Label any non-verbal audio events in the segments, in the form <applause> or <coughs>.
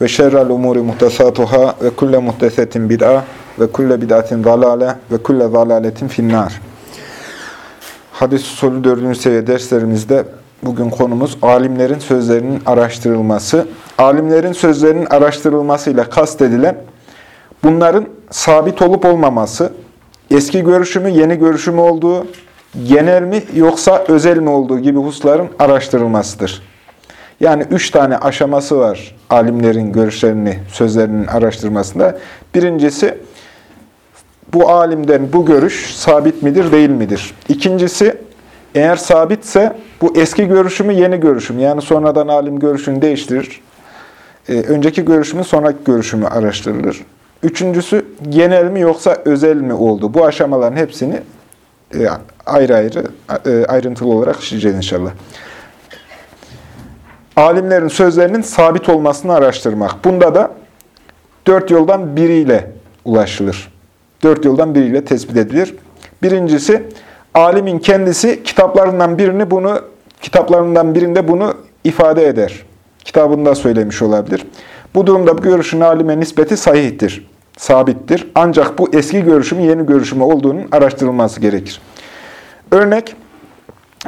ve şerrel umuri muhtesatuhâ ve kulle muhtesetin bid'a ve kulle bid'atin zalâle ve kulle zalâletin finnâr. Hadis usulü 4. seviye derslerimizde bugün konumuz alimlerin sözlerinin araştırılması. Alimlerin sözlerinin araştırılmasıyla kastedilen bunların sabit olup olmaması, eski görüşümü yeni görüşümü olduğu, genel mi yoksa özel mi olduğu gibi hususların araştırılmasıdır. Yani üç tane aşaması var alimlerin görüşlerini, sözlerinin araştırmasında. Birincisi, bu alimden bu görüş sabit midir, değil midir? İkincisi, eğer sabitse bu eski görüşümü yeni görüşüm. Yani sonradan alim görüşünü değiştirir. Ee, önceki görüşümü sonraki görüşümü araştırılır. Üçüncüsü, genel mi yoksa özel mi oldu? Bu aşamaların hepsini e, ayrı ayrı, e, ayrıntılı olarak işleyeceğiz inşallah alimlerin sözlerinin sabit olmasını araştırmak. Bunda da dört yoldan biriyle ulaşılır. Dört yoldan biriyle tespit edilir. Birincisi, alimin kendisi kitaplarından birini bunu, kitaplarından birinde bunu ifade eder. Kitabında söylemiş olabilir. Bu durumda bu görüşün alime nispeti sahihtir, sabittir. Ancak bu eski görüşümü yeni görüşümü olduğunun araştırılması gerekir. Örnek,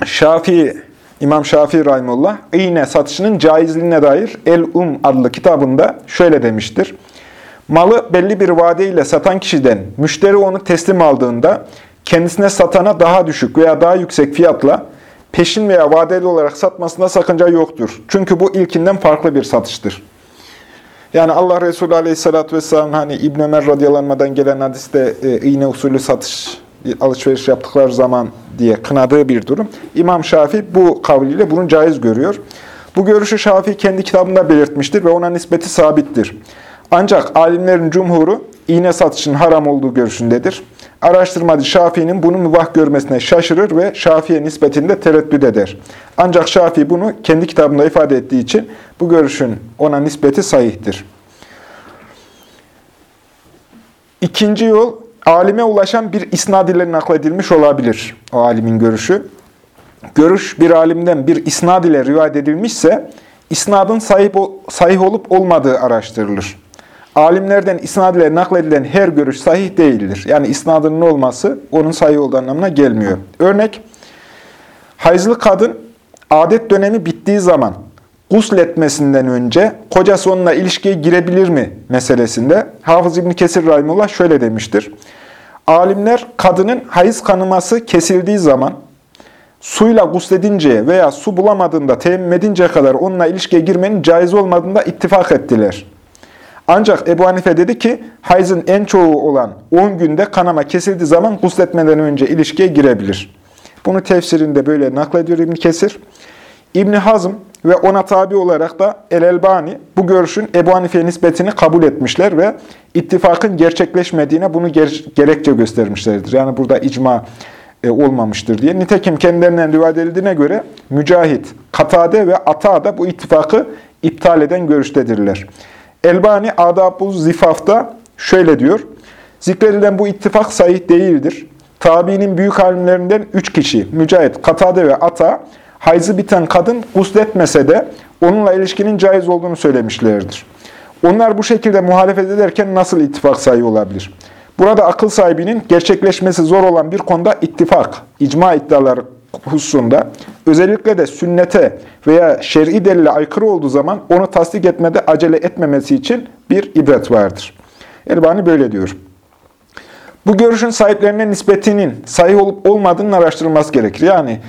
Şafii İmam Şafii Rahimullah, iğne satışının caizliğine dair El-Um adlı kitabında şöyle demiştir. Malı belli bir vadeyle satan kişiden müşteri onu teslim aldığında kendisine satana daha düşük veya daha yüksek fiyatla peşin veya vadeli olarak satmasında sakınca yoktur. Çünkü bu ilkinden farklı bir satıştır. Yani Allah Resulü Aleyhisselatü Vesselam hani İbn Ömer radyalanmadan gelen hadiste e, iğne usulü satış alışveriş yaptıkları zaman diye kınadığı bir durum. İmam Şafii bu kavliyle bunu caiz görüyor. Bu görüşü Şafii kendi kitabında belirtmiştir ve ona nispeti sabittir. Ancak alimlerin cumhuru iğne satışın haram olduğu görüşündedir. Araştırmacı Şafii'nin bunu mübah görmesine şaşırır ve Şafii'ye nispetinde tereddüt eder. Ancak Şafii bunu kendi kitabında ifade ettiği için bu görüşün ona nispeti sahihtir. İkinci yol, alime ulaşan bir isnad ile nakledilmiş olabilir o alimin görüşü. Görüş bir alimden bir isnad ile rivayet edilmişse, isnadın sahip, sahih olup olmadığı araştırılır. Alimlerden isnad ile nakledilen her görüş sahih değildir. Yani isnadının olması onun sahih olduğu anlamına gelmiyor. Örnek, hayızlı kadın adet dönemi bittiği zaman gusletmesinden önce kocası onunla ilişkiye girebilir mi meselesinde Hafız İbni Kesir Rahimullah şöyle demiştir. Alimler kadının hayız kanıması kesildiği zaman suyla gusledinceye veya su bulamadığında teyemmüm edinceye kadar onunla ilişkiye girmenin caiz olmadığında ittifak ettiler. Ancak Ebu Hanife dedi ki, hayızın en çoğu olan 10 günde kanama kesildiği zaman gusletmeden önce ilişkiye girebilir. Bunu tefsirinde böyle naklediyor İbn Kesir. İbni Hazm ve ona tabi olarak da El-Elbani bu görüşün Ebu Hanife'ye nispetini kabul etmişler ve ittifakın gerçekleşmediğine bunu ger gerekçe göstermişlerdir. Yani burada icma e, olmamıştır diye. Nitekim kendilerinden rivayet edildiğine göre Mücahit, Katade ve Ata da bu ittifakı iptal eden görüştedirler. Elbani Adab-ı Zifaf'ta şöyle diyor. Zikredilen bu ittifak sahih değildir. Tabiinin büyük alimlerinden üç kişi, Mücahit, Katade ve Ata, hayzı biten kadın gusletmese de onunla ilişkinin caiz olduğunu söylemişlerdir. Onlar bu şekilde muhalefet ederken nasıl ittifak sahibi olabilir? Burada akıl sahibinin gerçekleşmesi zor olan bir konuda ittifak, icma iddiaları hususunda özellikle de sünnete veya şer'i delile aykırı olduğu zaman onu tasdik etmede acele etmemesi için bir ibret vardır. Elbani böyle diyor. Bu görüşün sahiplerine nispetinin sahih olup olmadığının araştırılması gerekir. Yani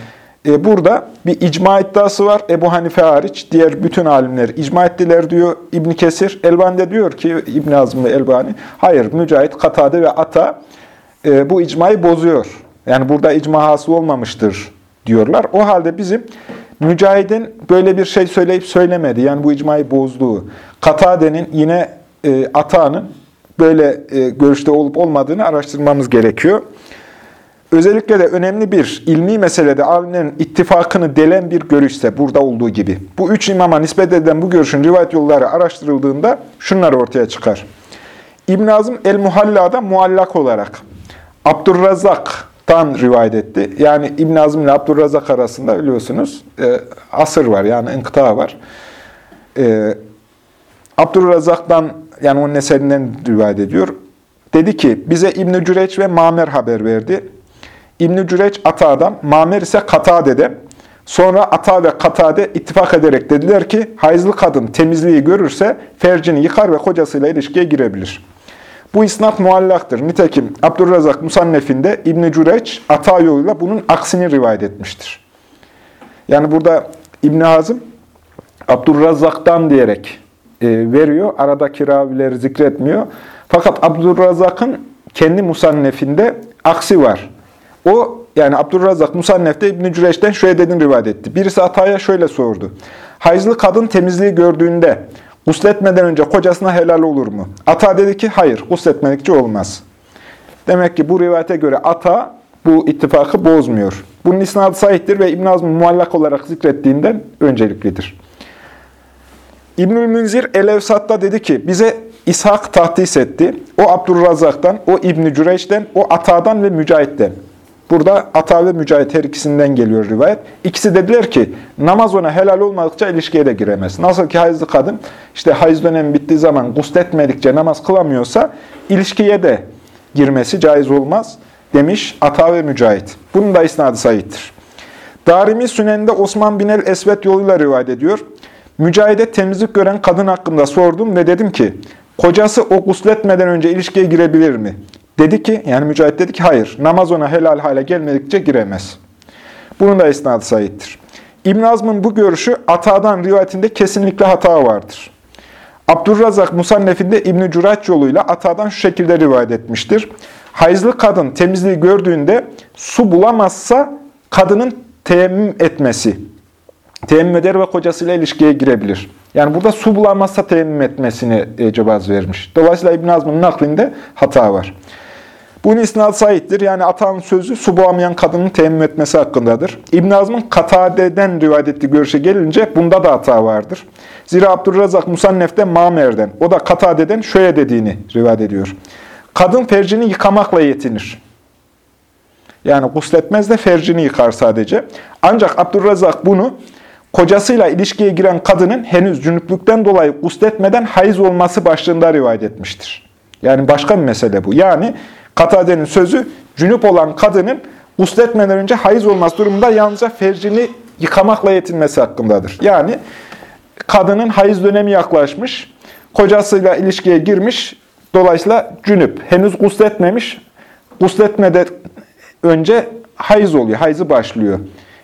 e, burada bir icma iddiası var. Ebu Hanife hariç diğer bütün alimler icma ettiler diyor İbn Kesir. Elbani de diyor ki İbn Azm ve Elbani hayır Mücahit, Katade ve Ata e, bu icmayı bozuyor. Yani burada icma hasıl olmamıştır diyorlar. O halde bizim Mücahid'in böyle bir şey söyleyip söylemedi. Yani bu icmayı bozduğu. Katade'nin yine e, Ata'nın böyle e, görüşte olup olmadığını araştırmamız gerekiyor. Özellikle de önemli bir ilmi meselede alimlerin ittifakını delen bir görüşse burada olduğu gibi. Bu üç imama nispet edilen bu görüşün rivayet yolları araştırıldığında şunlar ortaya çıkar. İbn Azım el-Muhalla'da muallak olarak Abdurrazak'tan rivayet etti. Yani İbn Azım ile Abdurrazak arasında biliyorsunuz e, asır var yani enkıta var. E, Abdurrazak'tan yani onun eserinden rivayet ediyor. Dedi ki bize İbn Cüreç ve Mamer haber verdi. İbn-i Cüreç Ata'dan, Mamer ise Katade'de. Sonra Ata ve Katade ittifak ederek dediler ki, hayızlı kadın temizliği görürse fercini yıkar ve kocasıyla ilişkiye girebilir. Bu isnat muallaktır. Nitekim Abdurrazak Musannef'inde İbn-i Cüreç Ata yoluyla bunun aksini rivayet etmiştir. Yani burada İbn Hazım Abdurrazak'tan diyerek e, veriyor. Aradaki ravileri zikretmiyor. Fakat Abdurrazak'ın kendi Musannef'inde aksi var. O yani Abdurrazak Musannef'te İbn-i Cüreş'ten şöyle dediğini rivayet etti. Birisi Ata'ya şöyle sordu. Hayızlı kadın temizliği gördüğünde gusletmeden önce kocasına helal olur mu? Ata dedi ki hayır, gusletmedikçe olmaz. Demek ki bu rivayete göre Ata bu ittifakı bozmuyor. Bunun isnadı sahiptir ve İbn Azm muallak olarak zikrettiğinden önceliklidir. İbnül Münzir El-Evsat'ta dedi ki, bize İshak tahdis etti. O Abdurrazak'tan, o İbn-i Cüreyş'ten, o Ata'dan ve Mücahit'ten. Burada Ata ve Mücahit her ikisinden geliyor rivayet. İkisi dediler ki namaz ona helal olmadıkça ilişkiye de giremez. Nasıl ki hayızlı kadın işte hayız dönemi bittiği zaman gusletmedikçe namaz kılamıyorsa ilişkiye de girmesi caiz olmaz demiş Ata ve Mücahit. Bunun da isnadı sayittir. Darimi Sünen'de Osman bin el-Esvet yoluyla rivayet ediyor. Mücahide temizlik gören kadın hakkında sordum ve dedim ki, kocası o gusletmeden önce ilişkiye girebilir mi? Dedi ki, yani Mücahit dedi ki, hayır, namaz ona helal hale gelmedikçe giremez. Bunun da isnadı sayittir. İbn Azm'ın bu görüşü Ata'dan rivayetinde kesinlikle hata vardır. Abdurrazak Musannef'inde İbn-i Curaç yoluyla Ata'dan şu şekilde rivayet etmiştir. Hayızlı kadın temizliği gördüğünde su bulamazsa kadının teyemmüm etmesi. Teyemmüm eder ve kocasıyla ilişkiye girebilir. Yani burada su bulamazsa teyemmüm etmesini cevaz vermiş. Dolayısıyla İbn Azm'ın naklinde hata var. Bunun isnat sahiptir. Yani Ata'nın sözü su boğamayan kadının teyemmüm etmesi hakkındadır. İbn Azm'ın Katade'den rivayet ettiği görüşe gelince bunda da hata vardır. Zira Abdurrazak Musannef'te Mamer'den, o da Katade'den şöyle dediğini rivayet ediyor. Kadın fercini yıkamakla yetinir. Yani gusletmez de fercini yıkar sadece. Ancak Abdurrazak bunu kocasıyla ilişkiye giren kadının henüz cünüplükten dolayı gusletmeden hayız olması başlığında rivayet etmiştir. Yani başka bir mesele bu. Yani Katade'nin sözü cünüp olan kadının gusletmeden önce hayız olması durumunda yalnızca fercini yıkamakla yetinmesi hakkındadır. Yani kadının hayız dönemi yaklaşmış, kocasıyla ilişkiye girmiş, dolayısıyla cünüp, henüz gusletmemiş, gusletmeden önce hayız oluyor, hayızı başlıyor.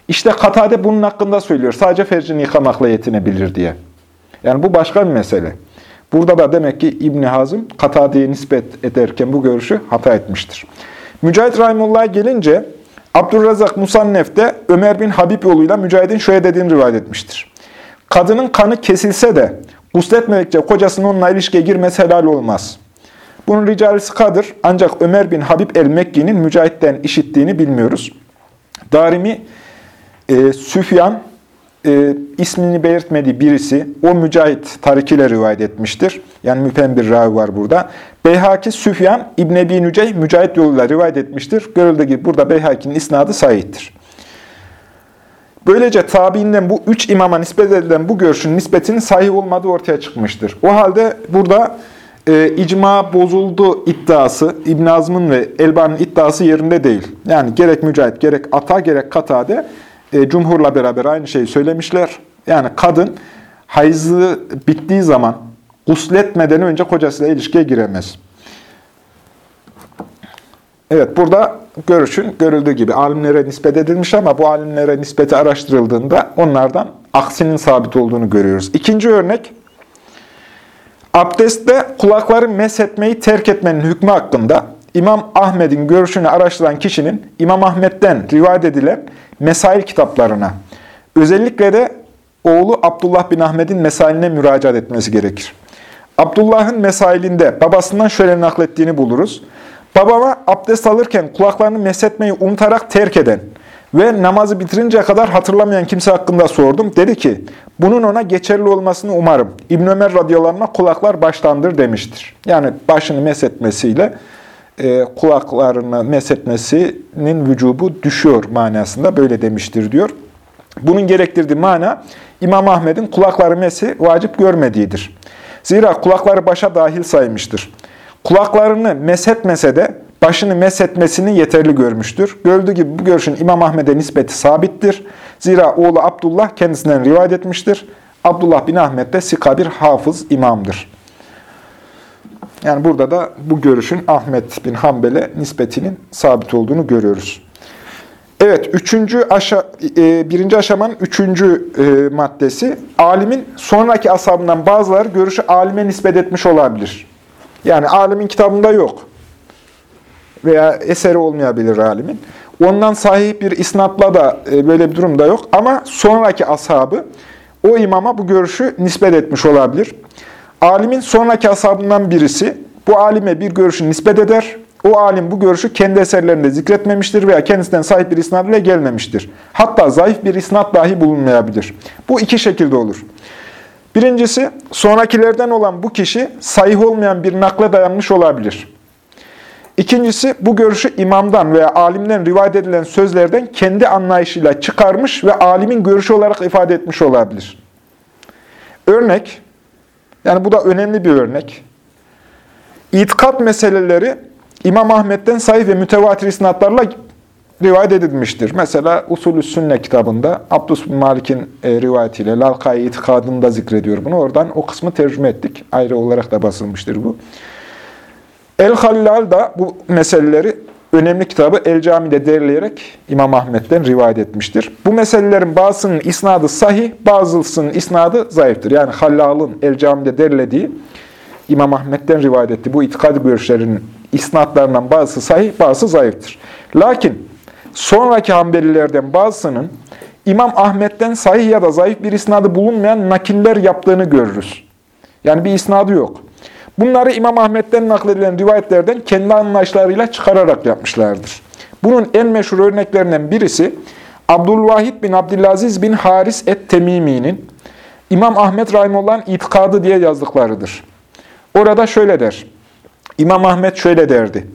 İşte Katade bunun hakkında söylüyor. Sadece fercini yıkamakla yetinebilir diye. Yani bu başka bir mesele. Burada da demek ki İbn Hazım Katade'ye nispet ederken bu görüşü hata etmiştir. Mücahit Rahimullah'a gelince Abdurrazak Musannef'te Ömer bin Habib yoluyla Mücahit'in şöyle dediğini rivayet etmiştir. Kadının kanı kesilse de gusletmedikçe kocasının onunla ilişkiye girmesi helal olmaz. Bunun ricali sıkadır ancak Ömer bin Habib el-Mekki'nin Mücahit'ten işittiğini bilmiyoruz. Darimi, e, Süfyan, e, ismini belirtmediği birisi o Mücahit tarikiyle rivayet etmiştir. Yani müphem bir ravi var burada. Beyhaki Süfyan İbn Ebi Nücey Mücahit yoluyla rivayet etmiştir. Görüldüğü gibi burada Beyhaki'nin isnadı sahihtir. Böylece tabiinden bu üç imama nispet edilen bu görüşün nispetinin sahih olmadığı ortaya çıkmıştır. O halde burada e, icma bozuldu iddiası, İbn Azm'ın ve Elbani'nin iddiası yerinde değil. Yani gerek Mücahit, gerek Ata, gerek Katade e, cumhurla beraber aynı şeyi söylemişler. Yani kadın hayızı bittiği zaman gusletmeden önce kocasıyla ilişkiye giremez. Evet, burada görüşün görüldüğü gibi alimlere nispet edilmiş ama bu alimlere nispeti araştırıldığında onlardan aksinin sabit olduğunu görüyoruz. İkinci örnek, abdestte kulakları meshetmeyi terk etmenin hükmü hakkında İmam Ahmet'in görüşünü araştıran kişinin İmam Ahmet'ten rivayet edilen mesail kitaplarına Özellikle de oğlu Abdullah bin Ahmet'in mesailine müracaat etmesi gerekir. Abdullah'ın mesailinde babasından şöyle naklettiğini buluruz. Babama abdest alırken kulaklarını meshetmeyi unutarak terk eden ve namazı bitirinceye kadar hatırlamayan kimse hakkında sordum. Dedi ki, bunun ona geçerli olmasını umarım. İbn Ömer radıyallahu kulaklar baştandır demiştir. Yani başını meshetmesiyle e, kulaklarını meshetmesinin vücubu düşüyor manasında böyle demiştir diyor. Bunun gerektirdiği mana İmam Ahmet'in kulakları mesi vacip görmediğidir. Zira kulakları başa dahil saymıştır. Kulaklarını meshetmese de başını meshetmesini yeterli görmüştür. Gördüğü gibi bu görüşün İmam Ahmet'e nispeti sabittir. Zira oğlu Abdullah kendisinden rivayet etmiştir. Abdullah bin Ahmet de sika bir hafız imamdır. Yani burada da bu görüşün Ahmet bin Hanbel'e nispetinin sabit olduğunu görüyoruz. Evet, üçüncü aşa, e, birinci aşamanın üçüncü e, maddesi, alimin sonraki ashabından bazıları görüşü alime nispet etmiş olabilir. Yani alimin kitabında yok veya eseri olmayabilir alimin. Ondan sahih bir isnatla da e, böyle bir durum da yok. Ama sonraki ashabı o imama bu görüşü nispet etmiş olabilir. Alimin sonraki ashabından birisi bu alime bir görüşü nispet eder. O alim bu görüşü kendi eserlerinde zikretmemiştir veya kendisinden sahip bir isnat ile gelmemiştir. Hatta zayıf bir isnat dahi bulunmayabilir. Bu iki şekilde olur. Birincisi, sonrakilerden olan bu kişi sahih olmayan bir nakle dayanmış olabilir. İkincisi, bu görüşü imamdan veya alimden rivayet edilen sözlerden kendi anlayışıyla çıkarmış ve alimin görüşü olarak ifade etmiş olabilir. Örnek, yani bu da önemli bir örnek. İtikat meseleleri İmam Ahmet'ten sayı ve mütevatir isnatlarla rivayet edilmiştir. Mesela Usulü Sünne kitabında Abdus Malik'in e, rivayetiyle Lalkai itikadını da zikrediyor bunu. Oradan o kısmı tercüme ettik. Ayrı olarak da basılmıştır bu. El-Hallal da bu meseleleri önemli kitabı El Cami'de derleyerek İmam Ahmet'ten rivayet etmiştir. Bu meselelerin bazısının isnadı sahih, bazısının isnadı zayıftır. Yani Hallal'ın El Cami'de derlediği İmam Ahmet'ten rivayet etti. Bu itikadi görüşlerin isnatlarından bazısı sahih, bazısı zayıftır. Lakin sonraki Hanbelilerden bazısının İmam Ahmet'ten sahih ya da zayıf bir isnadı bulunmayan nakiller yaptığını görürüz. Yani bir isnadı yok. Bunları İmam Ahmet'ten nakledilen rivayetlerden kendi anlayışlarıyla çıkararak yapmışlardır. Bunun en meşhur örneklerinden birisi Abdülvahid bin Abdülaziz bin Haris et-Temimi'nin İmam Ahmet Rahimullah'ın itikadı diye yazdıklarıdır. Orada şöyle der. İmam Ahmet şöyle derdi.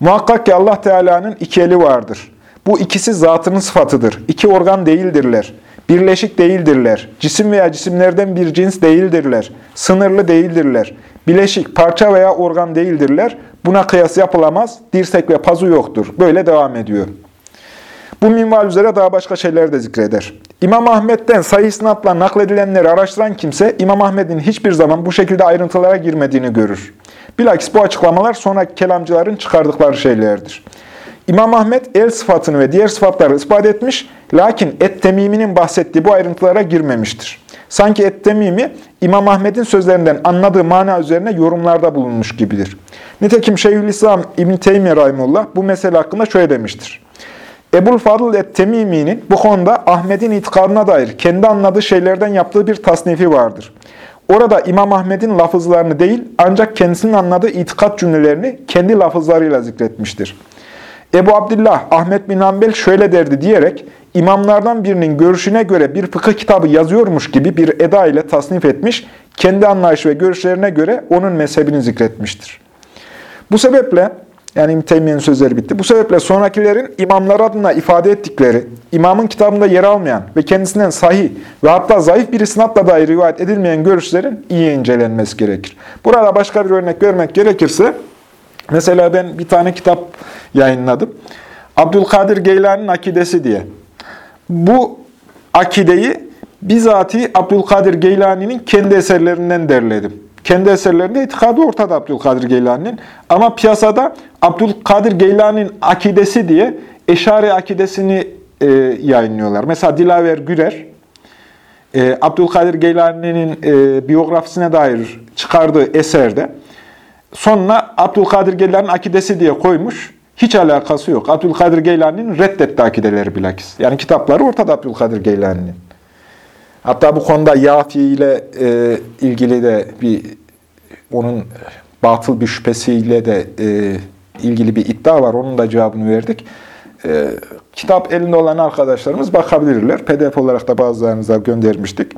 Muhakkak ki Allah Teala'nın iki eli vardır. Bu ikisi zatının sıfatıdır. İki organ değildirler. Birleşik değildirler. Cisim veya cisimlerden bir cins değildirler. Sınırlı değildirler. Bileşik, parça veya organ değildirler. Buna kıyas yapılamaz. Dirsek ve pazu yoktur. Böyle devam ediyor. Bu minval üzere daha başka şeyler de zikreder. İmam Ahmet'ten sayı isnatla nakledilenleri araştıran kimse, İmam Ahmet'in hiçbir zaman bu şekilde ayrıntılara girmediğini görür. Bilakis bu açıklamalar sonraki kelamcıların çıkardıkları şeylerdir. İmam Ahmet el sıfatını ve diğer sıfatları ispat etmiş, lakin Et-Temimi'nin bahsettiği bu ayrıntılara girmemiştir. Sanki Et-Temimi, İmam Ahmet'in sözlerinden anladığı mana üzerine yorumlarda bulunmuş gibidir. Nitekim Şeyhülislam İbn-i Teymiye Rahimullah bu mesele hakkında şöyle demiştir. Ebul Fadıl et-Temimi'nin bu konuda Ahmet'in itikadına dair kendi anladığı şeylerden yaptığı bir tasnifi vardır. Orada İmam Ahmet'in lafızlarını değil ancak kendisinin anladığı itikat cümlelerini kendi lafızlarıyla zikretmiştir. Ebu Abdullah Ahmet bin Hanbel şöyle derdi diyerek imamlardan birinin görüşüne göre bir fıkıh kitabı yazıyormuş gibi bir eda ile tasnif etmiş, kendi anlayış ve görüşlerine göre onun mezhebini zikretmiştir. Bu sebeple yani İbn Teymiye'nin sözleri bitti. Bu sebeple sonrakilerin imamlar adına ifade ettikleri, imamın kitabında yer almayan ve kendisinden sahih ve hatta zayıf bir isnatla dair rivayet edilmeyen görüşlerin iyi incelenmesi gerekir. Burada başka bir örnek vermek gerekirse, mesela ben bir tane kitap yayınladım. Abdülkadir Geylani'nin Akidesi diye. Bu akideyi bizatihi Abdülkadir Geylani'nin kendi eserlerinden derledim. Kendi eserlerinde itikadı ortada Abdülkadir Geylani'nin. Ama piyasada Abdülkadir Geylani'nin akidesi diye Eşari akidesini e, yayınlıyorlar. Mesela Dilaver Gürer, e, Abdülkadir Geylani'nin e, biyografisine dair çıkardığı eserde sonuna Abdülkadir Geylani'nin akidesi diye koymuş. Hiç alakası yok. Abdülkadir Geylani'nin reddetti akideleri bilakis. Yani kitapları ortada Abdülkadir Geylani'nin. Hatta bu konuda Yafi ile e, ilgili de bir onun batıl bir şüphesiyle de e, ilgili bir iddia var. Onun da cevabını verdik. E, kitap elinde olan arkadaşlarımız bakabilirler. PDF olarak da bazılarınıza göndermiştik.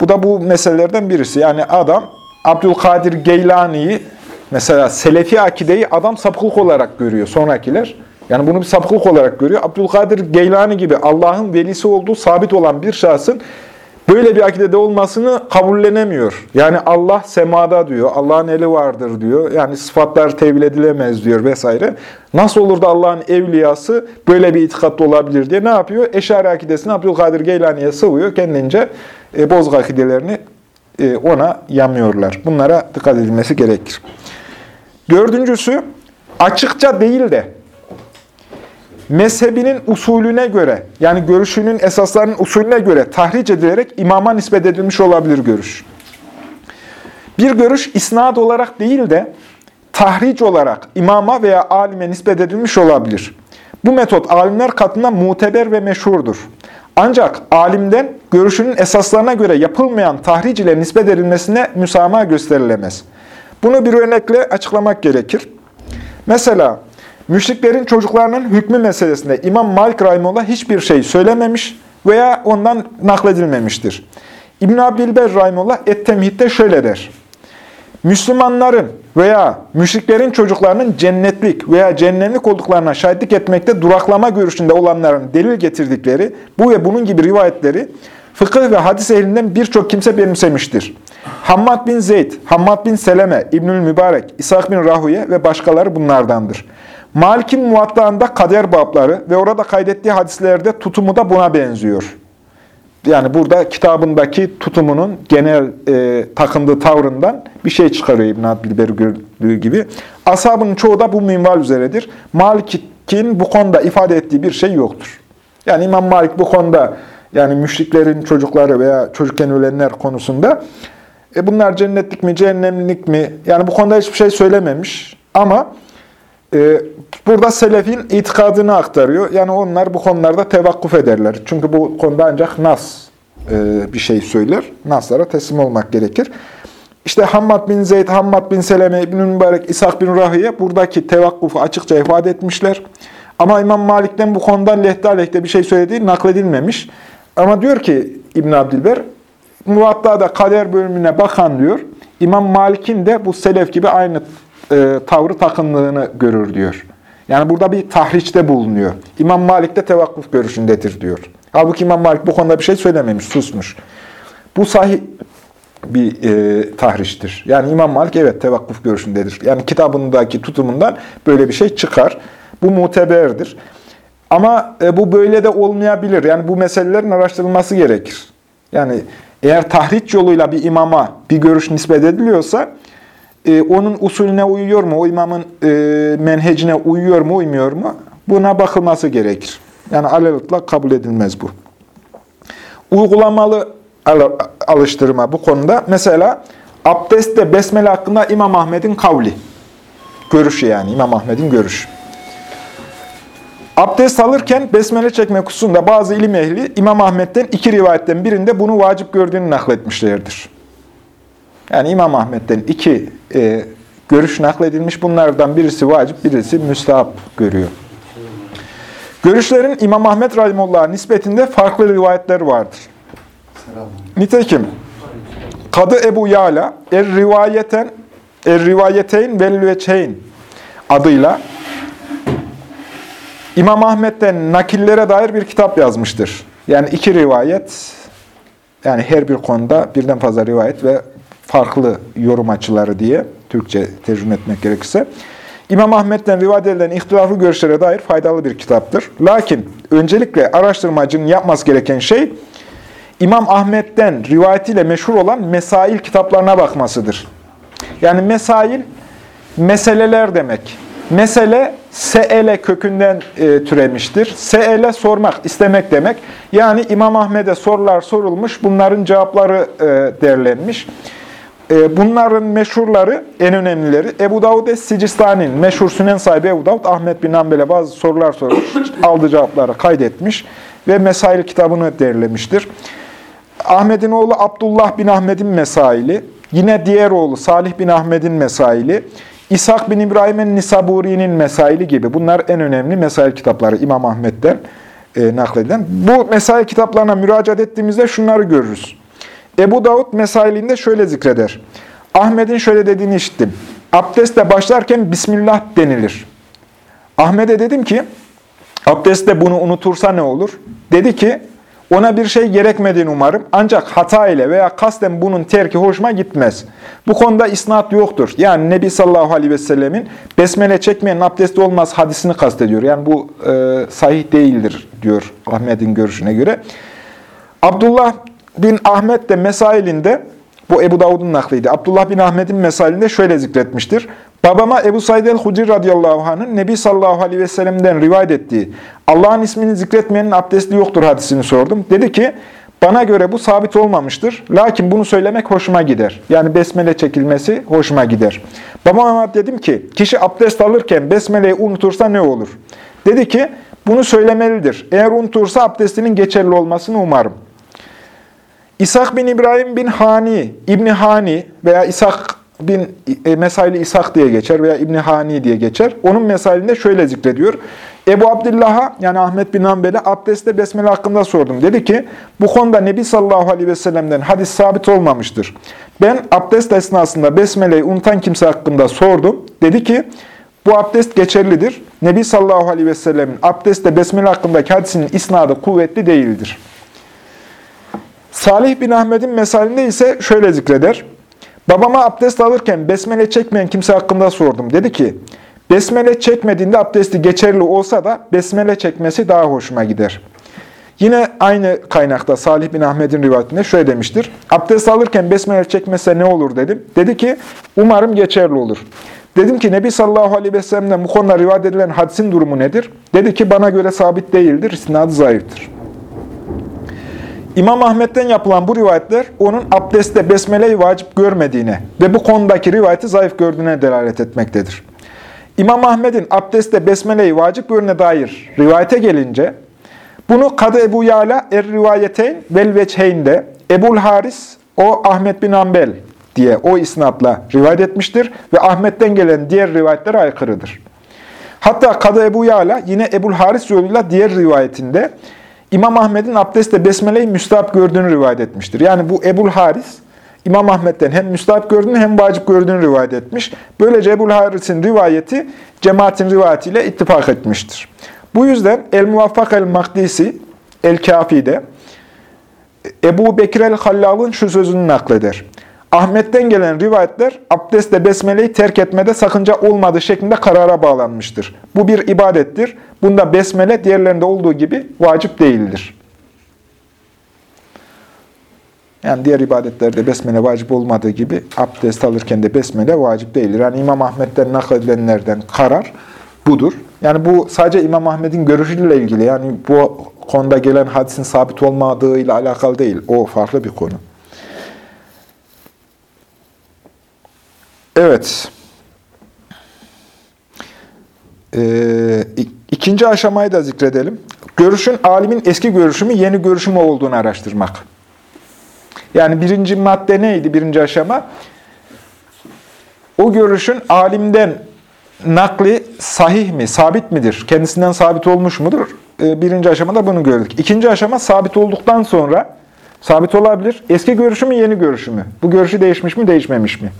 Bu da bu meselelerden birisi. Yani adam Abdülkadir Geylani'yi mesela Selefi akideyi adam sapıklık olarak görüyor sonrakiler. Yani bunu bir sapıklık olarak görüyor. Abdülkadir Geylani gibi Allah'ın velisi olduğu sabit olan bir şahsın böyle bir akidede olmasını kabullenemiyor. Yani Allah semada diyor, Allah'ın eli vardır diyor. Yani sıfatlar tevil edilemez diyor vesaire. Nasıl olur da Allah'ın evliyası böyle bir itikatta olabilir diye ne yapıyor? Eşari akidesini Abdülkadir Geylani'ye sıvıyor. Kendince e, bozuk akidelerini e, ona yamıyorlar. Bunlara dikkat edilmesi gerekir. Dördüncüsü, açıkça değil de mezhebinin usulüne göre, yani görüşünün esaslarının usulüne göre tahric edilerek imama nispet edilmiş olabilir görüş. Bir görüş isnad olarak değil de tahric olarak imama veya alime nispet edilmiş olabilir. Bu metot alimler katında muteber ve meşhurdur. Ancak alimden görüşünün esaslarına göre yapılmayan tahric ile nispet edilmesine müsamaha gösterilemez. Bunu bir örnekle açıklamak gerekir. Mesela müşriklerin çocuklarının hükmü meselesinde İmam Malik Rahimullah hiçbir şey söylememiş veya ondan nakledilmemiştir. İbn Abdilber Rahimullah Et-Temhid'de şöyle der. Müslümanların veya müşriklerin çocuklarının cennetlik veya cennemlik olduklarına şahitlik etmekte duraklama görüşünde olanların delil getirdikleri bu ve bunun gibi rivayetleri fıkıh ve hadis ehlinden birçok kimse benimsemiştir. Hammad bin Zeyd, Hammad bin Seleme, İbnül Mübarek, İshak bin Rahuye ve başkaları bunlardandır. Malik'in muvattağında kader babları ve orada kaydettiği hadislerde tutumu da buna benziyor. Yani burada kitabındaki tutumunun genel e, takındığı tavrından bir şey çıkarıyor İbn Abdülber gördüğü gibi. Ashabının çoğu da bu minval üzeredir. Malik'in bu konuda ifade ettiği bir şey yoktur. Yani İmam Malik bu konuda yani müşriklerin çocukları veya çocukken ölenler konusunda e bunlar cennetlik mi, cehennemlik mi? Yani bu konuda hiçbir şey söylememiş. Ama e, burada selefin itikadını aktarıyor. Yani onlar bu konularda tevakkuf ederler. Çünkü bu konuda ancak Nas e, bir şey söyler. Naslara teslim olmak gerekir. İşte Hammad bin Zeyd, Hammad bin Seleme, İbn-i Mübarek, İshak bin Rahiye buradaki tevakkufu açıkça ifade etmişler. Ama İmam Malik'ten bu konuda lehte aleyhte bir şey söylediği nakledilmemiş. Ama diyor ki İbn Abdilber, Muvatta'da kader bölümüne bakan diyor, İmam Malik'in de bu selef gibi aynı e, tavrı takındığını görür diyor. Yani burada bir tahriçte bulunuyor. İmam Malik de tevakkuf görüşündedir diyor. Halbuki İmam Malik bu konuda bir şey söylememiş, susmuş. Bu sahih bir e, tahriçtir. Yani İmam Malik evet tevakkuf görüşündedir. Yani kitabındaki tutumundan böyle bir şey çıkar. Bu muteberdir. Ama e, bu böyle de olmayabilir. Yani bu meselelerin araştırılması gerekir. Yani eğer tahriç yoluyla bir imama bir görüş nispet ediliyorsa e, onun usulüne uyuyor mu, o imamın e, menhecine uyuyor mu, uymuyor mu? Buna bakılması gerekir. Yani alelutla kabul edilmez bu. Uygulamalı al alıştırma bu konuda. Mesela abdestte besmele hakkında İmam Ahmet'in kavli. Görüşü yani İmam Ahmet'in görüşü. Abdest alırken besmele çekmek hususunda bazı ilim ehli İmam Ahmet'ten iki rivayetten birinde bunu vacip gördüğünü nakletmişlerdir. Yani İmam Ahmet'ten iki e, görüş nakledilmiş. Bunlardan birisi vacip, birisi müstahap görüyor. Görüşlerin İmam Ahmet Rahimullah'a nispetinde farklı rivayetler vardır. Nitekim Kadı Ebu Yala Er Rivayeten Er Rivayeteyn vel Veçeyn adıyla İmam Ahmet'ten nakillere dair bir kitap yazmıştır. Yani iki rivayet, yani her bir konuda birden fazla rivayet ve farklı yorum açıları diye Türkçe tercüme etmek gerekirse. İmam Ahmet'ten rivayet edilen ihtilaflı görüşlere dair faydalı bir kitaptır. Lakin öncelikle araştırmacının yapması gereken şey, İmam Ahmet'ten rivayetiyle meşhur olan mesail kitaplarına bakmasıdır. Yani mesail, meseleler demek. Mesele, seele kökünden e, türemiştir. Seele sormak, istemek demek. Yani İmam Ahmet'e sorular sorulmuş, bunların cevapları e, derlenmiş. E, bunların meşhurları, en önemlileri, Ebu Davud Es-Sicistani'nin meşhur sünen sahibi Ebu Davud, Ahmet bin Hanbel'e bazı sorular sormuş, <coughs> aldığı cevapları kaydetmiş ve Mesail kitabını derlemiştir. Ahmet'in oğlu Abdullah bin Ahmet'in mesaili, yine diğer oğlu Salih bin Ahmet'in mesaili, İshak bin İbrahim'in Nisaburi'nin mesaili gibi. Bunlar en önemli mesail kitapları İmam Ahmet'ten e, nakledilen. Bu mesail kitaplarına müracaat ettiğimizde şunları görürüz. Ebu Davud mesailinde şöyle zikreder. Ahmet'in şöyle dediğini işittim. Abdestle başlarken Bismillah denilir. Ahmet'e dedim ki, abdestte bunu unutursa ne olur? Dedi ki, ona bir şey gerekmediğini umarım. Ancak hata ile veya kasten bunun terki hoşuma gitmez. Bu konuda isnat yoktur. Yani Nebi sallallahu aleyhi ve sellemin besmele çekmeyen abdesti olmaz hadisini kastediyor. Yani bu e, sahih değildir diyor Ahmet'in görüşüne göre. Abdullah bin Ahmet de mesailinde, bu Ebu Davud'un nakliydi. Abdullah bin Ahmet'in mesailinde şöyle zikretmiştir. Babama Ebu Said el-Hudri radıyallahu anh'ın Nebi sallallahu aleyhi ve sellem'den rivayet ettiği Allah'ın ismini zikretmeyenin abdesti yoktur hadisini sordum. Dedi ki, bana göre bu sabit olmamıştır. Lakin bunu söylemek hoşuma gider. Yani besmele çekilmesi hoşuma gider. Babama dedim ki, kişi abdest alırken besmeleyi unutursa ne olur? Dedi ki, bunu söylemelidir. Eğer unutursa abdestinin geçerli olmasını umarım. İshak bin İbrahim bin Hani, İbni Hani veya İshak bin e, Mesaili İshak diye geçer veya İbni Hani diye geçer. Onun mesailinde şöyle zikrediyor. Ebu Abdullah'a yani Ahmet bin Hanbel'e abdestte besmele hakkında sordum. Dedi ki bu konuda Nebi sallallahu aleyhi ve sellem'den hadis sabit olmamıştır. Ben abdest esnasında besmeleyi unutan kimse hakkında sordum. Dedi ki bu abdest geçerlidir. Nebi sallallahu aleyhi ve sellemin abdestte besmele hakkındaki hadisinin isnadı kuvvetli değildir. Salih bin Ahmet'in mesalinde ise şöyle zikreder. Babama abdest alırken besmele çekmeyen kimse hakkında sordum. Dedi ki, besmele çekmediğinde abdesti geçerli olsa da besmele çekmesi daha hoşuma gider. Yine aynı kaynakta Salih bin Ahmet'in rivayetinde şöyle demiştir. Abdest alırken besmele çekmese ne olur dedim. Dedi ki, umarım geçerli olur. Dedim ki Nebi sallallahu aleyhi ve sellem'den bu konuda rivayet edilen hadisin durumu nedir? Dedi ki bana göre sabit değildir, isnadı zayıftır. İmam Ahmet'ten yapılan bu rivayetler onun abdestte besmeleyi vacip görmediğine ve bu konudaki rivayeti zayıf gördüğüne delalet etmektedir. İmam Ahmet'in abdestte besmeleyi vacip görüne dair rivayete gelince, bunu Kadı Ebu Yala Er-Rivayeteyn vel Veçheyn'de Ebul Haris o Ahmet bin Ambel diye o isnatla rivayet etmiştir ve Ahmet'ten gelen diğer rivayetlere aykırıdır. Hatta Kadı Ebu Yala yine Ebul Haris yoluyla diğer rivayetinde İmam Ahmet'in abdestte besmeleyi müstahap gördüğünü rivayet etmiştir. Yani bu Ebul Haris, İmam Ahmet'ten hem müstahap gördüğünü hem vacip gördüğünü rivayet etmiş. Böylece Ebul Haris'in rivayeti cemaatin rivayetiyle ittifak etmiştir. Bu yüzden El-Muvaffak el-Makdisi El-Kafi'de Ebu Bekir el-Hallal'ın şu sözünü nakleder. Ahmet'ten gelen rivayetler abdestle besmeleyi terk etmede sakınca olmadığı şeklinde karara bağlanmıştır. Bu bir ibadettir. Bunda besmele diğerlerinde olduğu gibi vacip değildir. Yani diğer ibadetlerde besmele vacip olmadığı gibi abdest alırken de besmele vacip değildir. Yani İmam Ahmet'ten nakledilenlerden karar budur. Yani bu sadece İmam Ahmet'in görüşüyle ilgili. Yani bu konuda gelen hadisin sabit olmadığıyla alakalı değil. O farklı bir konu. Evet. Ee, ikinci aşamayı da zikredelim. Görüşün alimin eski görüşü mü, yeni görüşü mü olduğunu araştırmak. Yani birinci madde neydi, birinci aşama? O görüşün alimden nakli sahih mi, sabit midir? Kendisinden sabit olmuş mudur? Ee, birinci aşamada bunu gördük. İkinci aşama sabit olduktan sonra, sabit olabilir. Eski görüşü mü, yeni görüşü mü? Bu görüşü değişmiş mi, değişmemiş mi?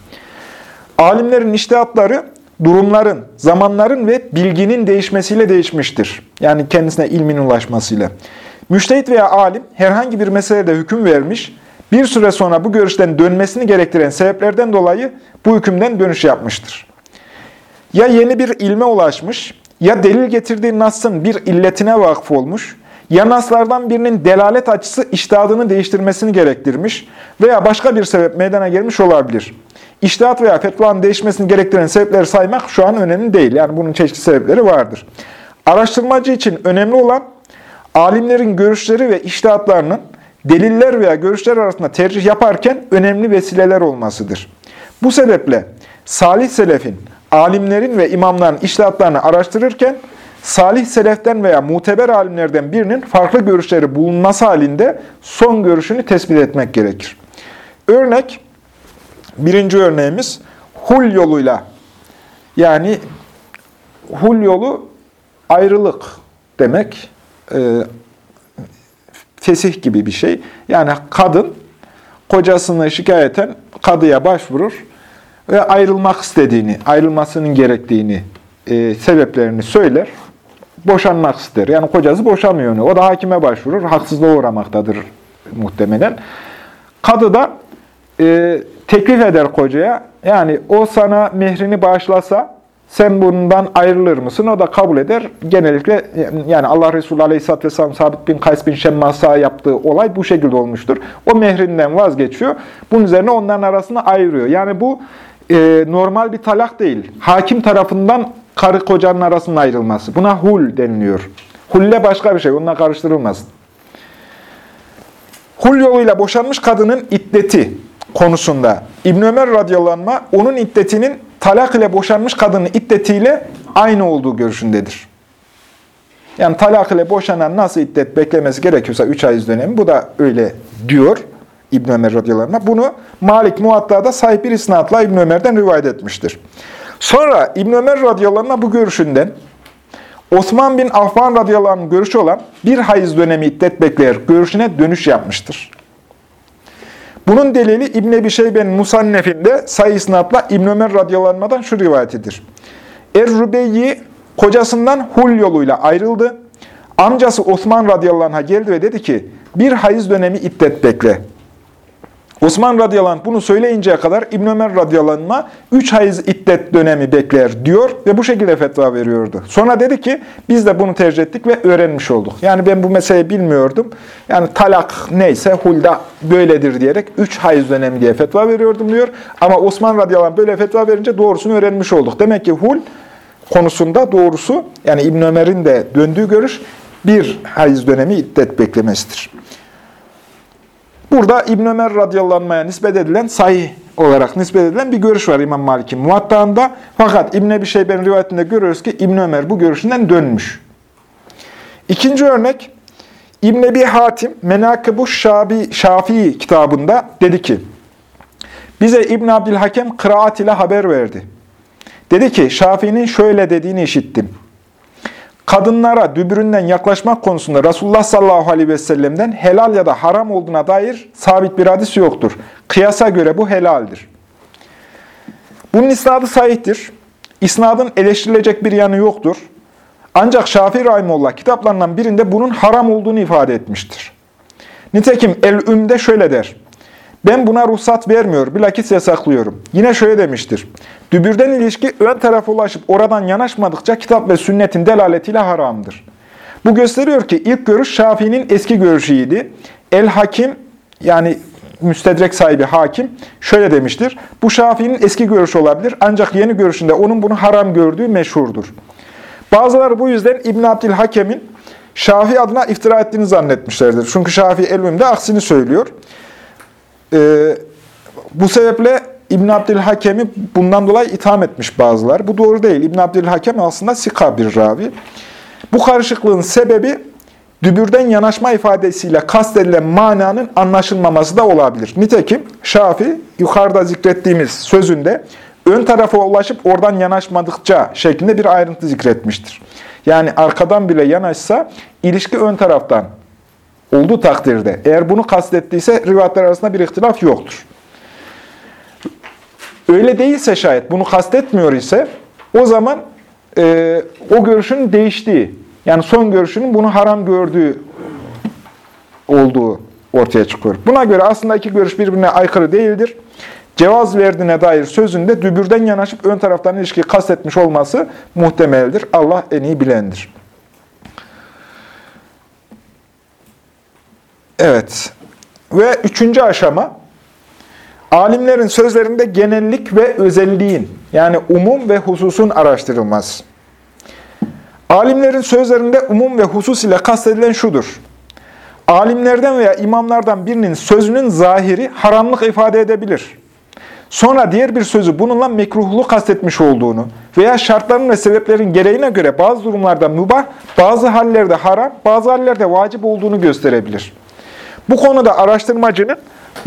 Alimlerin iştihatları durumların, zamanların ve bilginin değişmesiyle değişmiştir. Yani kendisine ilmin ulaşmasıyla. Müştehit veya alim herhangi bir meselede hüküm vermiş, bir süre sonra bu görüşten dönmesini gerektiren sebeplerden dolayı bu hükümden dönüş yapmıştır. Ya yeni bir ilme ulaşmış, ya delil getirdiği Nas'ın bir illetine vakıf olmuş, ya Naslardan birinin delalet açısı iştihadını değiştirmesini gerektirmiş veya başka bir sebep meydana gelmiş olabilir. İştihat veya fetvanın değişmesini gerektiren sebepleri saymak şu an önemli değil. Yani bunun çeşitli sebepleri vardır. Araştırmacı için önemli olan alimlerin görüşleri ve iştihatlarının deliller veya görüşler arasında tercih yaparken önemli vesileler olmasıdır. Bu sebeple salih selefin, alimlerin ve imamların iştihatlarını araştırırken salih seleften veya muteber alimlerden birinin farklı görüşleri bulunması halinde son görüşünü tespit etmek gerekir. Örnek, birinci örneğimiz hul yoluyla yani hul yolu ayrılık demek. E, fesih gibi bir şey. Yani kadın kocasını şikayeten kadıya başvurur ve ayrılmak istediğini, ayrılmasının gerektiğini, e, sebeplerini söyler. Boşanmak ister. Yani kocası boşamıyor onu. O da hakime başvurur. Haksızlığa uğramaktadır muhtemelen. Kadı da e, teklif eder kocaya. Yani o sana mehrini bağışlasa sen bundan ayrılır mısın? O da kabul eder. Genellikle yani Allah Resulü Aleyhisselatü Vesselam Sabit bin Kays bin Şemmas'a yaptığı olay bu şekilde olmuştur. O mehrinden vazgeçiyor. Bunun üzerine onların arasında ayırıyor. Yani bu e, normal bir talak değil. Hakim tarafından karı kocanın arasında ayrılması. Buna hul deniliyor. Hulle başka bir şey. Onunla karıştırılmaz. Hul yoluyla boşanmış kadının iddeti konusunda İbn Ömer radıyallahu onun iddetinin talak ile boşanmış kadının iddetiyle aynı olduğu görüşündedir. Yani talak ile boşanan nasıl iddet beklemesi gerekiyorsa 3 ay dönemi bu da öyle diyor İbn Ömer radıyallahu. Bunu Malik Muatta'da sahip bir isnatla İbn Ömer'den rivayet etmiştir. Sonra İbn Ömer radıyallahu bu görüşünden Osman bin Affan radıyallahu görüşü olan bir hayız dönemi iddet bekleyer görüşüne dönüş yapmıştır. Bunun delili İbn Ebi Şeybe'nin Musannef'inde sayı isnatla İbn Ömer radıyallahu şu rivayetidir. Er-Rübeyyi kocasından hul yoluyla ayrıldı. Amcası Osman radıyallahu geldi ve dedi ki, bir hayız dönemi iddet bekle. Osman radıyallahu anh bunu söyleyinceye kadar İbn Ömer radıyallahu anh 3 hayız iddet dönemi bekler diyor ve bu şekilde fetva veriyordu. Sonra dedi ki biz de bunu tercih ettik ve öğrenmiş olduk. Yani ben bu meseleyi bilmiyordum. Yani talak neyse hulda böyledir diyerek 3 hayız dönemi diye fetva veriyordum diyor. Ama Osman radıyallahu anh böyle fetva verince doğrusunu öğrenmiş olduk. Demek ki hul konusunda doğrusu yani İbn Ömer'in de döndüğü görüş bir hayız dönemi iddet beklemesidir. Burada İbn Ömer radıyallahu nispet edilen, sahih olarak nispet edilen bir görüş var İmam Malik'in muvattağında. Fakat İbn Ebi Şeybe'nin rivayetinde görüyoruz ki İbn Ömer bu görüşünden dönmüş. İkinci örnek, İbn Ebi Hatim, Menakıbu Şabi, Şafii kitabında dedi ki, bize İbn Abdülhakem kıraat ile haber verdi. Dedi ki, Şafii'nin şöyle dediğini işittim kadınlara dübüründen yaklaşmak konusunda Resulullah sallallahu aleyhi ve sellem'den helal ya da haram olduğuna dair sabit bir hadis yoktur. Kıyasa göre bu helaldir. Bunun isnadı sahihtir. İsnadın eleştirilecek bir yanı yoktur. Ancak Şafii Rahimullah kitaplarından birinde bunun haram olduğunu ifade etmiştir. Nitekim El-Üm'de şöyle der. Ben buna ruhsat vermiyor, bilakis yasaklıyorum. Yine şöyle demiştir. Dübürden ilişki ön tarafa ulaşıp oradan yanaşmadıkça kitap ve sünnetin delaletiyle haramdır. Bu gösteriyor ki ilk görüş Şafii'nin eski görüşüydi. El-Hakim yani müstedrek sahibi hakim şöyle demiştir. Bu Şafii'nin eski görüşü olabilir ancak yeni görüşünde onun bunu haram gördüğü meşhurdur. Bazıları bu yüzden İbn Abdülhakem'in Şafii adına iftira ettiğini zannetmişlerdir. Çünkü Şafii el aksini söylüyor. Ee, bu sebeple İbn Abdülhakem'i bundan dolayı itham etmiş bazılar. Bu doğru değil. İbn Abdülhakem aslında sika bir ravi. Bu karışıklığın sebebi dübürden yanaşma ifadesiyle kastedilen mananın anlaşılmaması da olabilir. Nitekim Şafi yukarıda zikrettiğimiz sözünde ön tarafa ulaşıp oradan yanaşmadıkça şeklinde bir ayrıntı zikretmiştir. Yani arkadan bile yanaşsa ilişki ön taraftan olduğu takdirde. Eğer bunu kastettiyse rivayetler arasında bir ihtilaf yoktur. Öyle değilse şayet, bunu kastetmiyor ise o zaman e, o görüşün değiştiği, yani son görüşünün bunu haram gördüğü olduğu ortaya çıkıyor. Buna göre aslında iki görüş birbirine aykırı değildir. Cevaz verdiğine dair sözünde dübürden yanaşıp ön taraftan ilişki kastetmiş olması muhtemeldir. Allah en iyi bilendir. Evet. Ve üçüncü aşama, alimlerin sözlerinde genellik ve özelliğin, yani umum ve hususun araştırılmaz. Alimlerin sözlerinde umum ve husus ile kastedilen şudur. Alimlerden veya imamlardan birinin sözünün zahiri haramlık ifade edebilir. Sonra diğer bir sözü bununla mekruhlu kastetmiş olduğunu veya şartların ve sebeplerin gereğine göre bazı durumlarda mübah, bazı hallerde haram, bazı hallerde vacip olduğunu gösterebilir. Bu konuda araştırmacının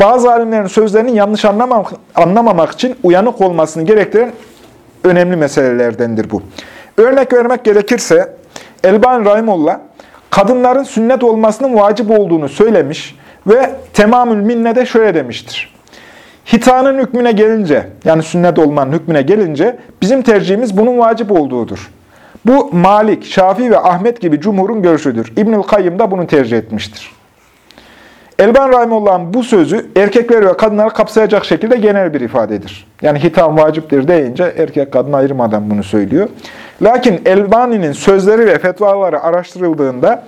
bazı alimlerin sözlerini yanlış anlamamak, anlamamak için uyanık olmasını gerektiren önemli meselelerdendir bu. Örnek vermek gerekirse Elbani Rahimullah kadınların sünnet olmasının vacip olduğunu söylemiş ve Temamül Minne'de şöyle demiştir. Hitanın hükmüne gelince, yani sünnet olmanın hükmüne gelince bizim tercihimiz bunun vacip olduğudur. Bu Malik, Şafii ve Ahmet gibi cumhurun görüşüdür. İbnül Kayyım da bunu tercih etmiştir. Elban Rahimullah'ın bu sözü erkekleri ve kadınları kapsayacak şekilde genel bir ifadedir. Yani hitam vaciptir deyince erkek kadın ayırmadan bunu söylüyor. Lakin Elbani'nin sözleri ve fetvaları araştırıldığında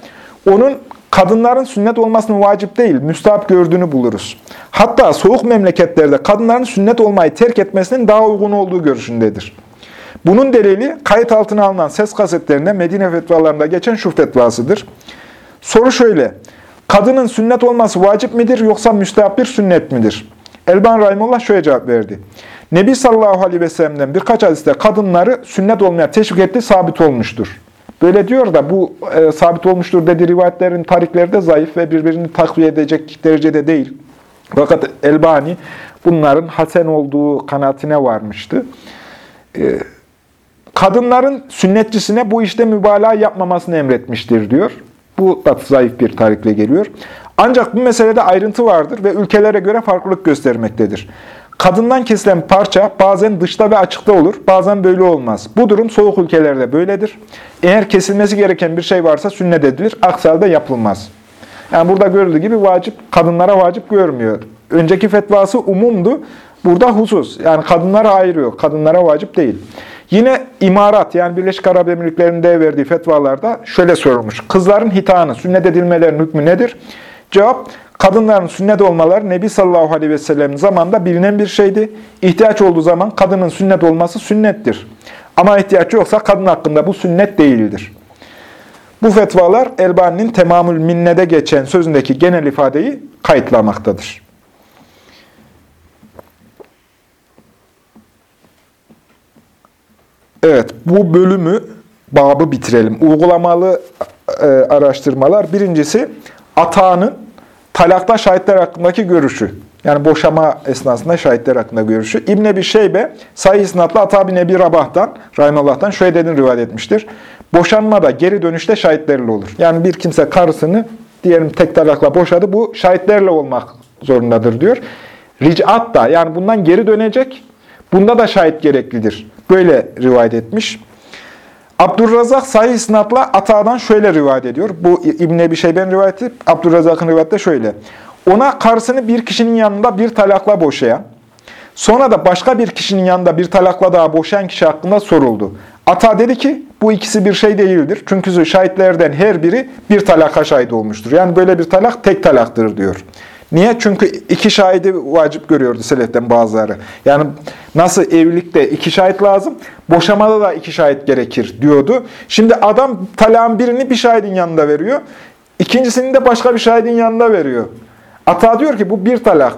onun kadınların sünnet olmasının vacip değil, müstahap gördüğünü buluruz. Hatta soğuk memleketlerde kadınların sünnet olmayı terk etmesinin daha uygun olduğu görüşündedir. Bunun delili kayıt altına alınan ses kasetlerinde Medine fetvalarında geçen şu fetvasıdır. Soru şöyle, kadının sünnet olması vacip midir yoksa müstahap bir sünnet midir? Elban Rahimullah şöyle cevap verdi. Nebi sallallahu aleyhi ve sellem'den birkaç hadiste kadınları sünnet olmaya teşvik etti, sabit olmuştur. Böyle diyor da bu e, sabit olmuştur dediği rivayetlerin tarihleri de zayıf ve birbirini takviye edecek derecede değil. Fakat Elbani bunların hasen olduğu kanaatine varmıştı. E, kadınların sünnetçisine bu işte mübalağa yapmamasını emretmiştir diyor. Bu da zayıf bir tarikle geliyor. Ancak bu meselede ayrıntı vardır ve ülkelere göre farklılık göstermektedir. Kadından kesilen parça bazen dışta ve açıkta olur, bazen böyle olmaz. Bu durum soğuk ülkelerde böyledir. Eğer kesilmesi gereken bir şey varsa sünnet edilir, aksi yapılmaz. Yani burada görüldüğü gibi vacip, kadınlara vacip görmüyor. Önceki fetvası umumdu, burada husus. Yani kadınlara ayırıyor, kadınlara vacip değil. Yine imarat yani Birleşik Arap Emirlikleri'nde verdiği fetvalarda şöyle sorulmuş. Kızların hitanı, sünnet edilmelerinin hükmü nedir? Cevap, kadınların sünnet olmaları Nebi sallallahu aleyhi ve sellem zamanında bilinen bir şeydi. İhtiyaç olduğu zaman kadının sünnet olması sünnettir. Ama ihtiyaç yoksa kadın hakkında bu sünnet değildir. Bu fetvalar Elbani'nin Temamül Minne'de geçen sözündeki genel ifadeyi kayıtlamaktadır. Evet, bu bölümü, babı bitirelim. Uygulamalı e, araştırmalar. Birincisi, atağının talakta şahitler hakkındaki görüşü. Yani boşama esnasında şahitler hakkında görüşü. İbn Ebi Şeybe, Sahih İsnat'la Ata bin Ebi Rabah'tan, Rahimullah'tan şöyle dediğini rivayet etmiştir. Boşanmada geri dönüşte şahitlerle olur. Yani bir kimse karısını diyelim tek talakla boşadı. Bu şahitlerle olmak zorundadır diyor. Ric'at da yani bundan geri dönecek. Bunda da şahit gereklidir. Böyle rivayet etmiş. Abdurrazak sahih isnatla Ata'dan şöyle rivayet ediyor. Bu İbn Ebi Şeyben rivayeti, Abdurrazak'ın rivayette şöyle. Ona karısını bir kişinin yanında bir talakla boşayan, sonra da başka bir kişinin yanında bir talakla daha boşayan kişi hakkında soruldu. Ata dedi ki, bu ikisi bir şey değildir. Çünkü şahitlerden her biri bir talaka şahit olmuştur. Yani böyle bir talak tek talaktır diyor. Niye? Çünkü iki şahidi vacip görüyordu seleften bazıları. Yani nasıl evlilikte iki şahit lazım, boşamada da iki şahit gerekir diyordu. Şimdi adam talağın birini bir şahidin yanında veriyor, ikincisini de başka bir şahidin yanında veriyor. Ata diyor ki bu bir talak.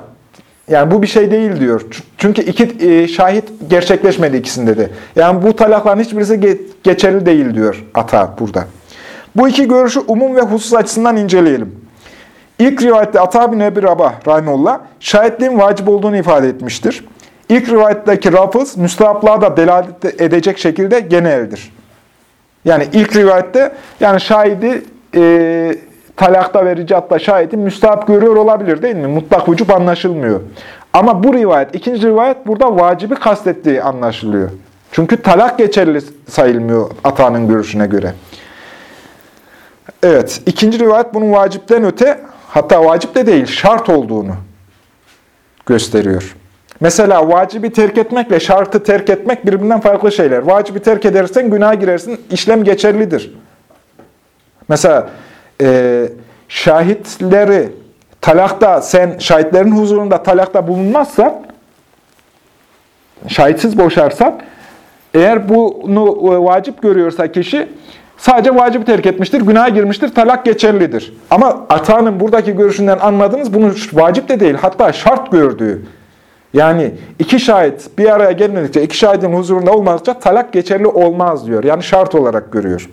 Yani bu bir şey değil diyor. Çünkü iki e, şahit gerçekleşmedi ikisinde de. Yani bu talakların hiçbirisi geçerli değil diyor Ata burada. Bu iki görüşü umum ve husus açısından inceleyelim. İlk rivayette Ata bin Ebi Rabah rahimullah şahitliğin vacip olduğunu ifade etmiştir. İlk rivayetteki rafız müstahaplığa da delalet edecek şekilde geneldir. Yani ilk rivayette yani şahidi e, talakta ve ricatta şahidi müstahap görüyor olabilir değil mi? Mutlak vücub anlaşılmıyor. Ama bu rivayet, ikinci rivayet burada vacibi kastettiği anlaşılıyor. Çünkü talak geçerli sayılmıyor atanın görüşüne göre. Evet, ikinci rivayet bunun vacipten öte hatta vacip de değil, şart olduğunu gösteriyor. Mesela vacibi terk etmekle şartı terk etmek birbirinden farklı şeyler. Vacibi terk edersen günah girersin, işlem geçerlidir. Mesela e, şahitleri talakta, sen şahitlerin huzurunda talakta bulunmazsan, şahitsiz boşarsan, eğer bunu e, vacip görüyorsa kişi, Sadece vacibi terk etmiştir, günaha girmiştir, talak geçerlidir. Ama Ata'nın buradaki görüşünden anladığımız bunu vacip de değil, hatta şart gördüğü. Yani iki şahit bir araya gelmedikçe, iki şahidin huzurunda olmadıkça talak geçerli olmaz diyor. Yani şart olarak görüyor.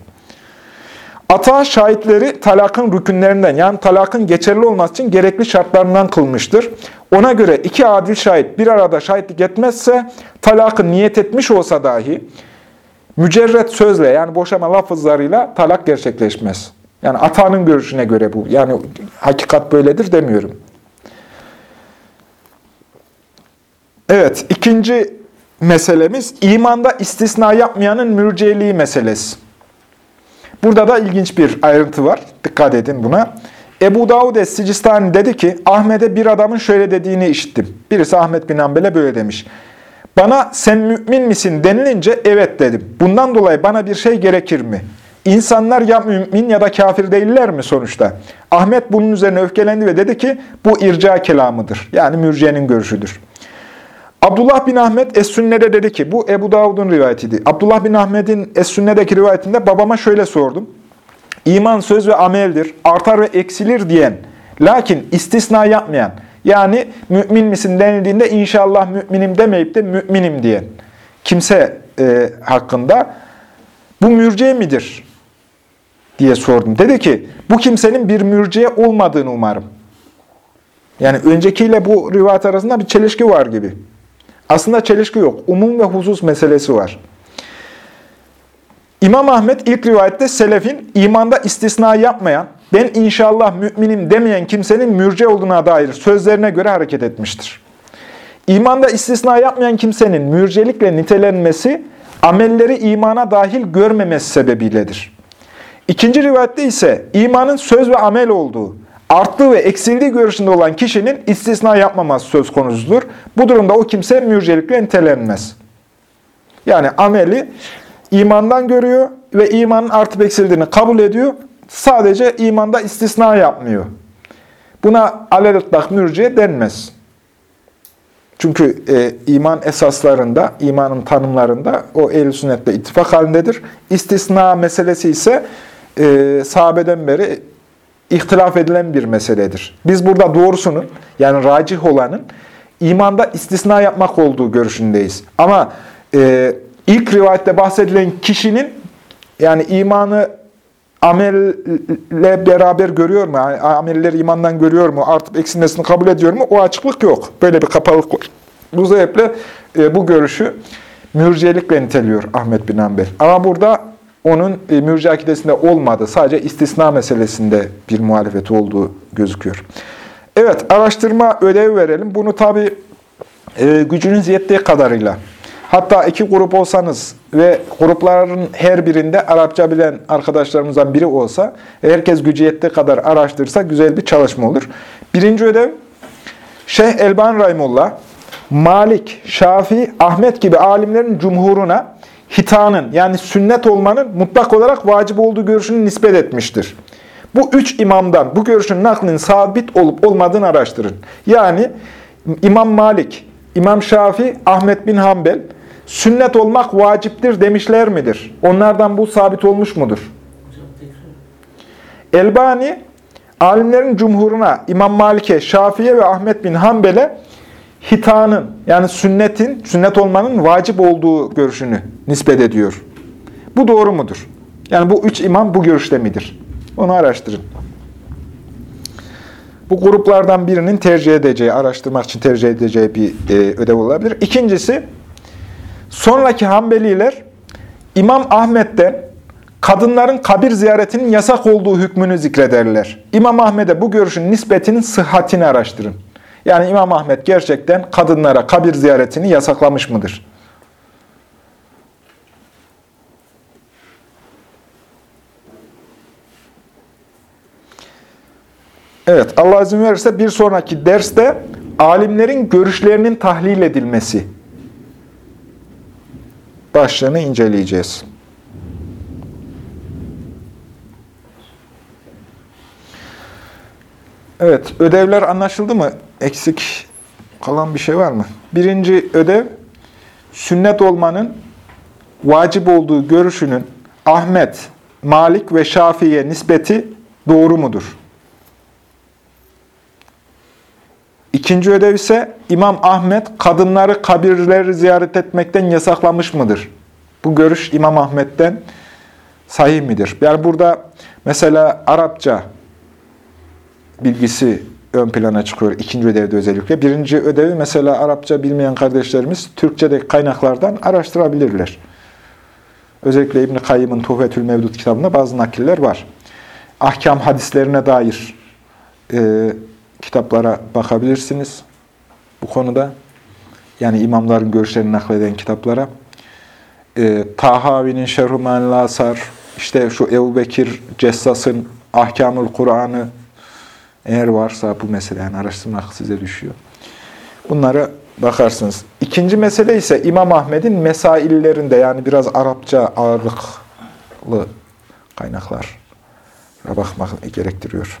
Ata şahitleri talakın rükünlerinden yani talakın geçerli olması için gerekli şartlarından kılmıştır. Ona göre iki adil şahit bir arada şahitlik etmezse talakı niyet etmiş olsa dahi mücerret sözle yani boşama lafızlarıyla talak gerçekleşmez. Yani atanın görüşüne göre bu. Yani hakikat böyledir demiyorum. Evet, ikinci meselemiz imanda istisna yapmayanın mürceliği meselesi. Burada da ilginç bir ayrıntı var. Dikkat edin buna. Ebu Davud Es-Sicistani dedi ki, Ahmet'e bir adamın şöyle dediğini işittim. Birisi Ahmet bin Hanbel'e böyle demiş. Bana sen mümin misin denilince evet dedim. Bundan dolayı bana bir şey gerekir mi? İnsanlar ya mümin ya da kafir değiller mi sonuçta? Ahmet bunun üzerine öfkelendi ve dedi ki bu irca kelamıdır. Yani mürciyenin görüşüdür. Abdullah bin Ahmet Es-Sünne'de dedi ki, bu Ebu Davud'un rivayetiydi. Abdullah bin Ahmet'in Es-Sünne'deki rivayetinde babama şöyle sordum. İman söz ve ameldir, artar ve eksilir diyen, lakin istisna yapmayan, yani mümin misin denildiğinde inşallah müminim demeyip de müminim diyen kimse e, hakkında bu mürciye midir diye sordum. Dedi ki, bu kimsenin bir mürciye olmadığını umarım. Yani öncekiyle bu rivayet arasında bir çelişki var gibi. Aslında çelişki yok. Umum ve husus meselesi var. İmam Ahmet ilk rivayette selefin imanda istisna yapmayan, ben inşallah müminim demeyen kimsenin mürce olduğuna dair sözlerine göre hareket etmiştir. İmanda istisna yapmayan kimsenin mürcelikle nitelenmesi, amelleri imana dahil görmemesi sebebiyledir. İkinci rivayette ise imanın söz ve amel olduğu, arttığı ve eksildiği görüşünde olan kişinin istisna yapmaması söz konusudur. Bu durumda o kimse mürcelikle nitelenmez. Yani ameli imandan görüyor ve imanın artıp eksildiğini kabul ediyor. Sadece imanda istisna yapmıyor. Buna alelitlak mürciye denmez. Çünkü e, iman esaslarında, imanın tanımlarında o ehl sünnetle ittifak halindedir. İstisna meselesi ise e, sahabeden beri ihtilaf edilen bir meseledir. Biz burada doğrusunun, yani racih olanın, imanda istisna yapmak olduğu görüşündeyiz. Ama e, ilk rivayette bahsedilen kişinin, yani imanı amelle beraber görüyor mu? Ameller imandan görüyor mu? Artıp eksilmesini kabul ediyor mu? O açıklık yok. Böyle bir kapalık var. Bu sebeple e, bu görüşü mürciyelikle niteliyor Ahmet bin Hanbel. Ama burada onun e, mürci akidesinde olmadı. Sadece istisna meselesinde bir muhalefeti olduğu gözüküyor. Evet, araştırma ödevi verelim. Bunu tabi e, gücünüz yettiği kadarıyla, hatta iki grup olsanız ve grupların her birinde Arapça bilen arkadaşlarımızdan biri olsa, herkes gücü yettiği kadar araştırsa güzel bir çalışma olur. Birinci ödev, Şeyh Elban Rahimullah, Malik, Şafii, Ahmet gibi alimlerin cumhuruna hitanın yani sünnet olmanın mutlak olarak vacip olduğu görüşünü nispet etmiştir. Bu üç imamdan bu görüşün naklinin sabit olup olmadığını araştırın. Yani İmam Malik, İmam Şafi, Ahmet bin Hanbel sünnet olmak vaciptir demişler midir? Onlardan bu sabit olmuş mudur? Elbani, alimlerin cumhuruna, İmam Malik'e, Şafi'ye ve Ahmet bin Hanbel'e hitanın yani sünnetin, sünnet olmanın vacip olduğu görüşünü nispet ediyor. Bu doğru mudur? Yani bu üç imam bu görüşte midir? Onu araştırın. Bu gruplardan birinin tercih edeceği, araştırmak için tercih edeceği bir e, ödev olabilir. İkincisi, sonraki Hanbeliler İmam Ahmet'ten kadınların kabir ziyaretinin yasak olduğu hükmünü zikrederler. İmam Ahmet'e bu görüşün nispetinin sıhhatini araştırın. Yani İmam Ahmet gerçekten kadınlara kabir ziyaretini yasaklamış mıdır? Evet, Allah izin verirse bir sonraki derste alimlerin görüşlerinin tahlil edilmesi başlığını inceleyeceğiz. Evet, ödevler anlaşıldı mı? Eksik kalan bir şey var mı? Birinci ödev, sünnet olmanın vacip olduğu görüşünün Ahmet, Malik ve Şafii'ye nispeti doğru mudur? İkinci ödev ise İmam Ahmet kadınları kabirleri ziyaret etmekten yasaklamış mıdır? Bu görüş İmam Ahmet'ten sahih midir? Yani burada mesela Arapça bilgisi ön plana çıkıyor ikinci ödevde özellikle. Birinci ödevi mesela Arapça bilmeyen kardeşlerimiz Türkçedeki kaynaklardan araştırabilirler. Özellikle İbn-i Kayyım'ın Tuhfetül Mevdud kitabında bazı nakiller var. Ahkam hadislerine dair e, kitaplara bakabilirsiniz bu konuda. Yani imamların görüşlerini nakleden kitaplara. E, Tahavi'nin Şerhu Man Lasar, işte şu Ebu Bekir Cessas'ın Ahkamul Kur'an'ı eğer varsa bu mesele yani araştırmak size düşüyor. Bunlara bakarsınız. İkinci mesele ise İmam Ahmet'in mesaillerinde yani biraz Arapça ağırlıklı kaynaklar bakmak gerektiriyor.